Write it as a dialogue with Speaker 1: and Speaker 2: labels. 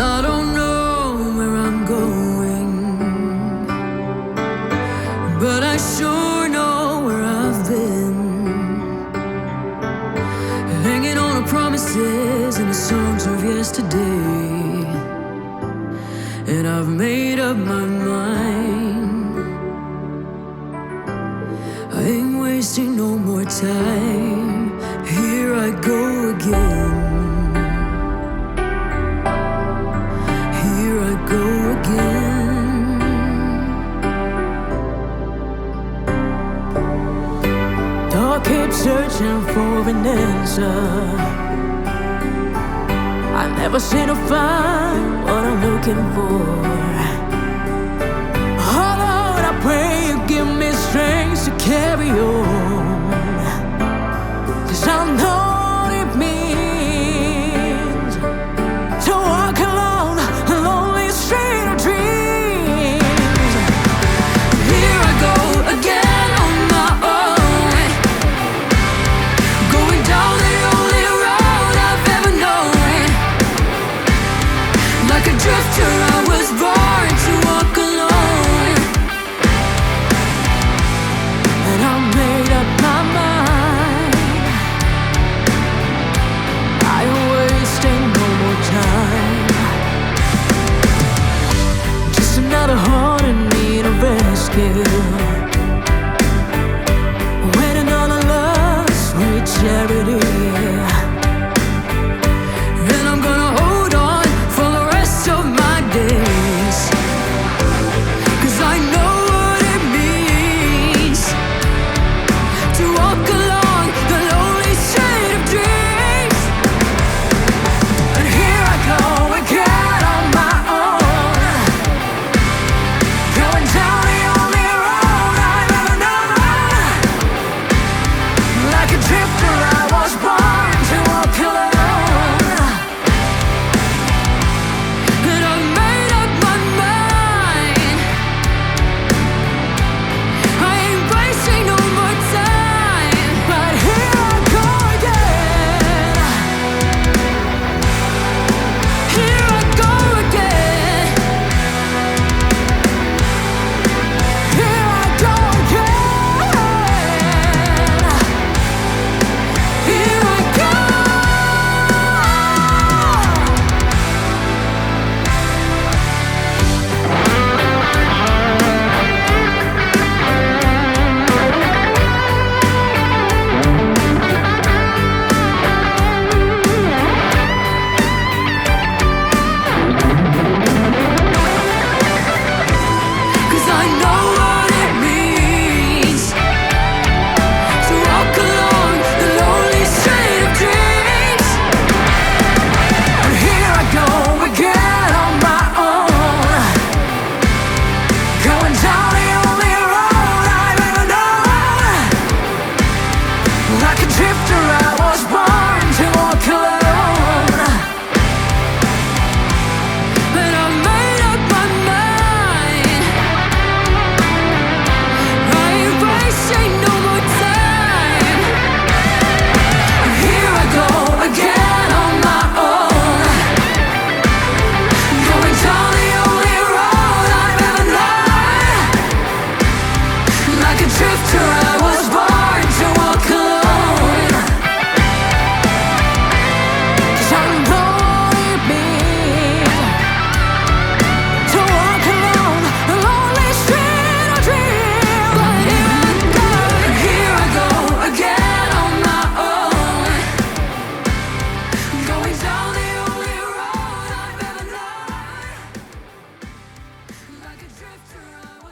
Speaker 1: I don't know where I'm going, but I sure know where I've been. Hanging on to promises and the songs of yesterday, and I've made up my mind. I ain't wasting no more time. Here I go again. Again. Dog keep searching for an answer. I never seem to find what I'm looking for. truth I was born drift around.